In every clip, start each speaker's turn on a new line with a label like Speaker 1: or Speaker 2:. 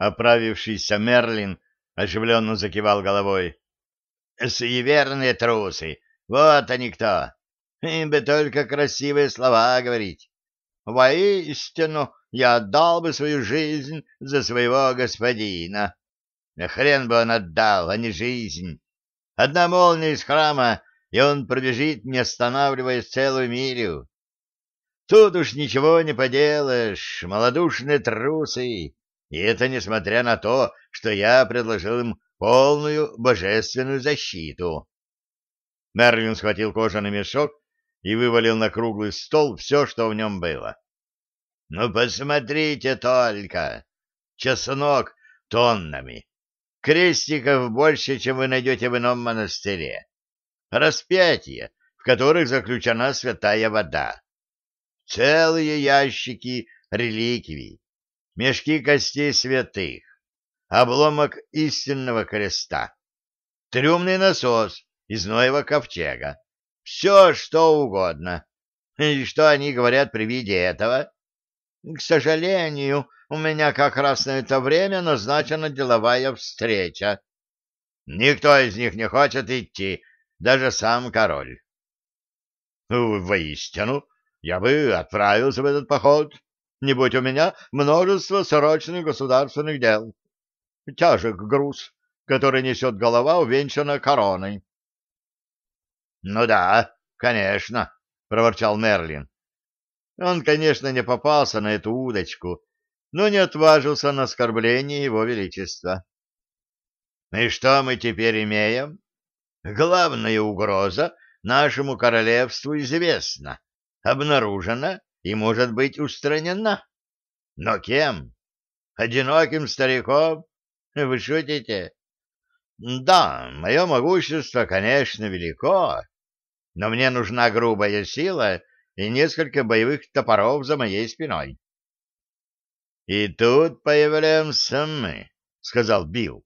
Speaker 1: Оправившийся Мерлин оживленно закивал головой. «Суеверные трусы! Вот они кто! Им бы только красивые слова говорить. Воистину, я отдал бы свою жизнь за своего господина. Хрен бы он отдал, а не жизнь. Одна молния из храма, и он пробежит, не останавливаясь целую милю. Тут уж ничего не поделаешь, малодушные трусы, и это несмотря на то, что я предложил им полную божественную защиту. Мерлин схватил кожаный мешок и вывалил на круглый стол все, что в нем было. — Ну, посмотрите только! Чеснок тоннами, крестиков больше, чем вы найдете в ином монастыре, распятия, в которых заключена святая вода, целые ящики реликвий, мешки костей святых, обломок истинного креста, трюмный насос из Ноева ковчега, все, что угодно. И что они говорят при виде этого? К сожалению, у меня как раз на это время назначена деловая встреча. Никто из них не хочет идти, даже сам король. Ну, воистину, я бы отправился в этот поход, не будь у меня множество срочных государственных дел. Тяжек груз, который несет голова, увенчана короной. — Ну да, конечно, — проворчал Мерлин. Он, конечно, не попался на эту удочку, но не отважился на оскорбление его величества. И что мы теперь имеем? Главная угроза нашему королевству известна, обнаружена и может быть устранена. Но кем? Одиноким стариком? Вы шутите? Да, мое могущество, конечно, велико, но мне нужна грубая сила и несколько боевых топоров за моей спиной. И тут появляемся мы, — сказал Билл.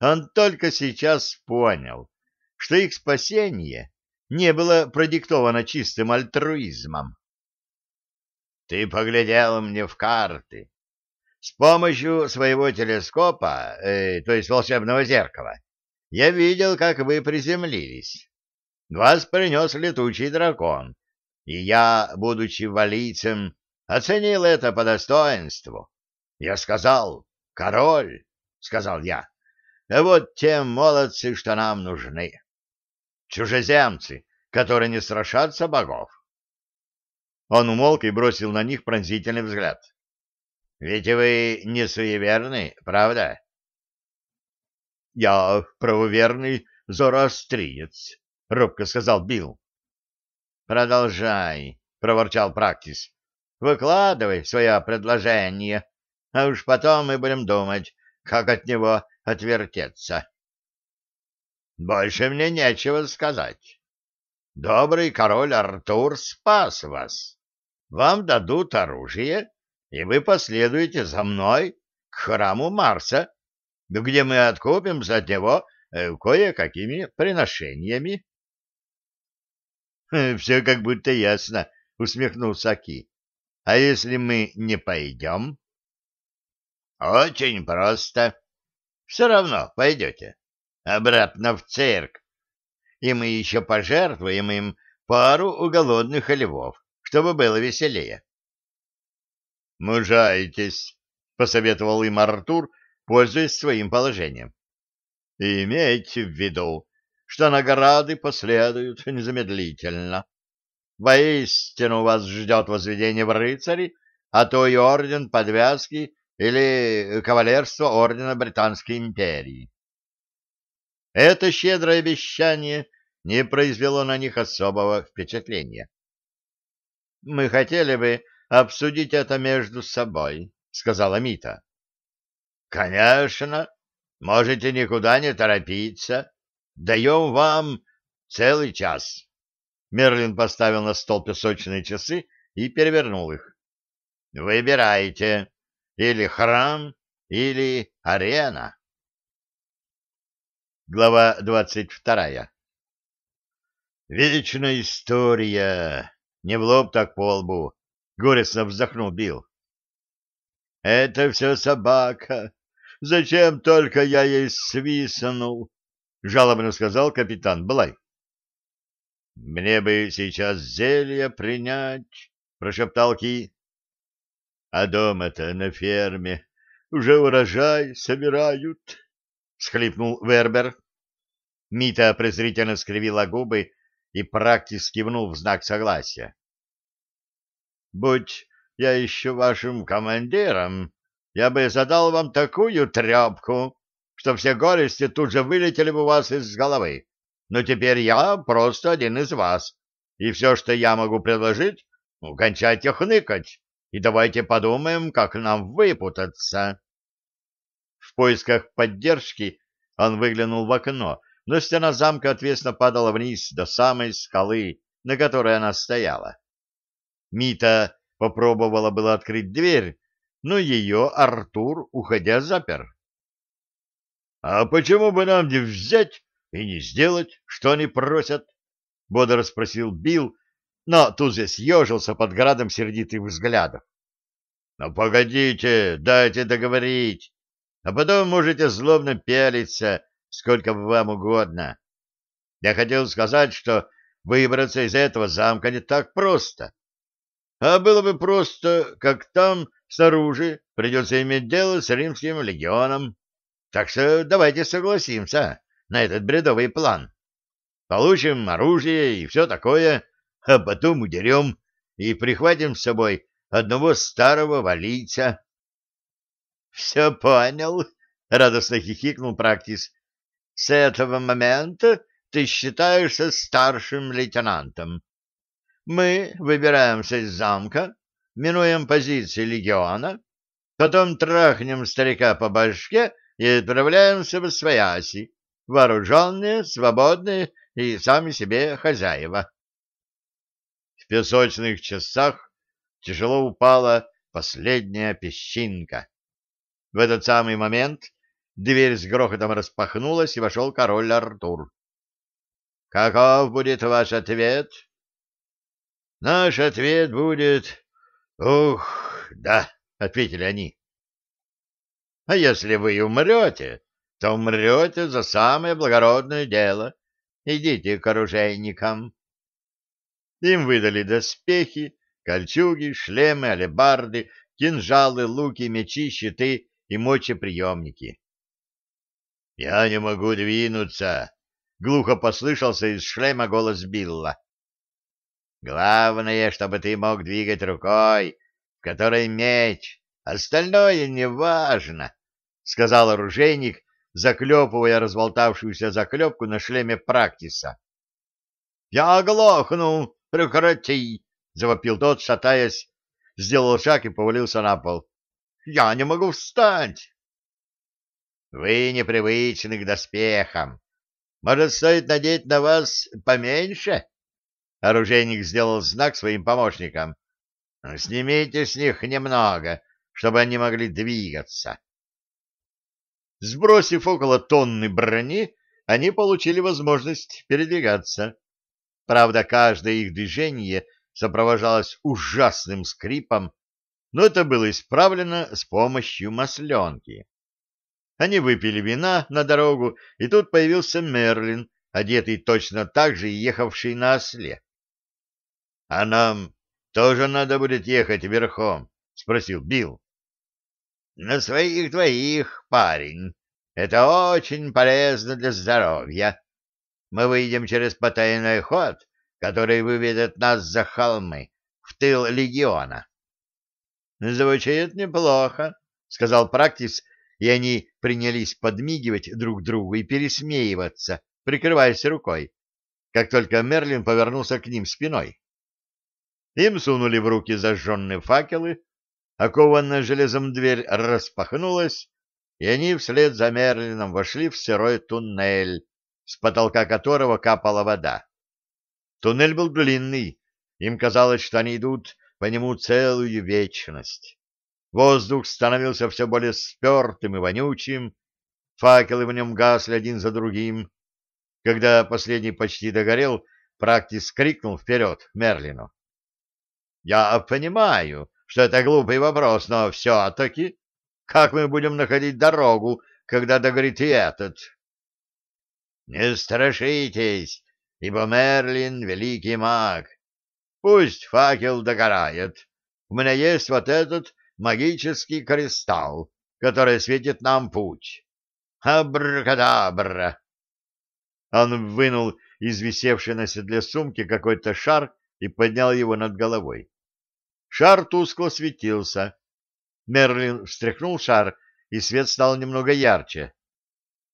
Speaker 1: Он только сейчас понял, что их спасение не было продиктовано чистым альтруизмом. Ты поглядел мне в карты. С помощью своего телескопа, э, то есть волшебного зеркала, я видел, как вы приземлились. Вас принес летучий дракон, и я, будучи валийцем, оценил это по достоинству. Я сказал, король, сказал я, вот те молодцы, что нам нужны. Чужеземцы, которые не страшатся богов. Он умолк и бросил на них пронзительный взгляд. Ведь вы не суеверны, правда? Я правоверный зороастриец, робко сказал Билл. Продолжай, проворчал Практис. Выкладывай свое предложение, а уж потом мы будем думать, как от него отвертеться. Больше мне нечего сказать. Добрый король Артур спас вас. Вам дадут оружие, и вы последуете за мной к храму Марса, где мы откупимся от него э, кое-какими приношениями. — Все как будто ясно, — усмехнулся Аки. — А если мы не пойдем? — Очень просто. Все равно пойдете. Обратно в цирк. И мы еще пожертвуем им пару уголодных львов, чтобы было веселее. — Мужайтесь, — посоветовал им Артур, пользуясь своим положением. — И имейте в виду, что награды последуют незамедлительно. Воистину вас ждет возведение в рыцари, а то и орден подвязки или кавалерство ордена Британской империи. Это щедрое обещание не произвело на них особого впечатления. «Мы хотели бы обсудить это между собой», — сказала Мита. «Конечно. Можете никуда не торопиться. Даем вам целый час. Мерлин поставил на стол песочные часы и перевернул их. Выбирайте. Или храм, или арена. Глава двадцать вторая. Вечная история. Не в лоб так по лбу. Горестно вздохнул Билл. Это все собака. зачем только я ей свистнул? — жалобно сказал капитан Блай. — Мне бы сейчас зелье принять, — прошептал Ки. — А дома-то на ферме уже урожай собирают, — схлипнул Вербер. Мита презрительно скривила губы и практически кивнул в знак согласия. — Будь я еще вашим командиром, я бы задал вам такую трепку, что все горести тут же вылетели бы у вас из головы. Но теперь я просто один из вас, и все, что я могу предложить, ну, кончайте хныкать, и давайте подумаем, как нам выпутаться. В поисках поддержки он выглянул в окно, но стена замка отвесно падала вниз до самой скалы, на которой она стояла. Мита попробовала было открыть дверь, но ее Артур, уходя, запер. — А почему бы нам не взять и не сделать, что они просят? — бодро спросил Билл, но тут же съежился под градом сердитых взглядов. — Ну, погодите, дайте договорить, а потом можете злобно пялиться, сколько вам угодно. Я хотел сказать, что выбраться из этого замка не так просто. А было бы просто, как там, снаружи, придется иметь дело с римским легионом. Так что давайте согласимся на этот бредовый план. Получим оружие и все такое, а потом удерем и прихватим с собой одного старого валийца. — Все понял, — радостно хихикнул Практис. — С этого момента ты считаешься старшим лейтенантом. Мы выбираемся из замка, минуем позиции легиона, потом трахнем старика по башке и отправляемся в Свояси, вооруженные, свободные и сами себе хозяева. В песочных часах тяжело упала последняя песчинка. В этот самый момент дверь с грохотом распахнулась, и вошел король Артур. — Каков будет ваш ответ? — Наш ответ будет «Ух, да», — ответили они. А если вы умрете, то умрете за самое благородное дело. Идите к оружейникам. Им выдали доспехи, кольчуги, шлемы, алебарды, кинжалы, луки, мечи, щиты и мочеприемники. — Я не могу двинуться, — глухо послышался из шлема голос Билла. Главное, чтобы ты мог двигать рукой, в которой меч. Остальное не важно, — сказал оружейник, заклепывая разболтавшуюся заклепку на шлеме Практиса. — Я оглохну! Прекрати! — завопил тот, шатаясь, сделал шаг и повалился на пол. — Я не могу встать! — Вы непривычны к доспехам. Может, стоит надеть на вас поменьше? — Оружейник сделал знак своим помощникам. «Снимите с них немного, чтобы они могли двигаться». Сбросив около тонны брони, они получили возможность передвигаться. Правда, каждое их движение сопровождалось ужасным скрипом, но это было исправлено с помощью масленки. Они выпили вина на дорогу, и тут появился Мерлин, одетый точно так же и ехавший на осле. — А нам тоже надо будет ехать верхом? — спросил Билл. — На своих двоих, парень. Это очень полезно для здоровья. Мы выйдем через потайной ход, который выведет нас за холмы, в тыл легиона. — Звучит неплохо, — сказал Практис, и они принялись подмигивать друг другу и пересмеиваться, прикрываясь рукой, как только Мерлин повернулся к ним спиной. Им сунули в руки зажженные факелы, окованная железом дверь распахнулась, и они вслед за Мерлином вошли в сырой туннель, с потолка которого капала вода. Туннель был длинный, им казалось, что они идут по нему целую вечность. Воздух становился все более спертым и вонючим, факелы в нем гасли один за другим. Когда последний почти догорел, Практис крикнул вперед Мерлину. Я понимаю, что это глупый вопрос, но все-таки Как мы будем находить дорогу, когда догорит и этот? — Не страшитесь, ибо Мерлин — великий маг. Пусть факел догорает. У меня есть вот этот магический кристалл, который светит нам путь. Абракадабра! Он вынул из висевшей на седле сумки какой-то шар и поднял его над головой. Шар тускло светился. Мерлин встряхнул шар, и свет стал немного ярче.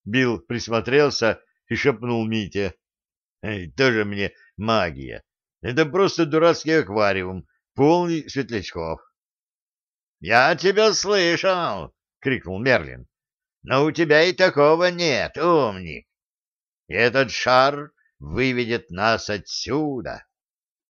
Speaker 1: Билл присмотрелся и шепнул Мите. «Эй, тоже мне магия. Это просто дурацкий аквариум, полный светлячков». «Я тебя слышал!» — крикнул Мерлин. «Но у тебя и такого нет, умник. Этот шар выведет нас отсюда».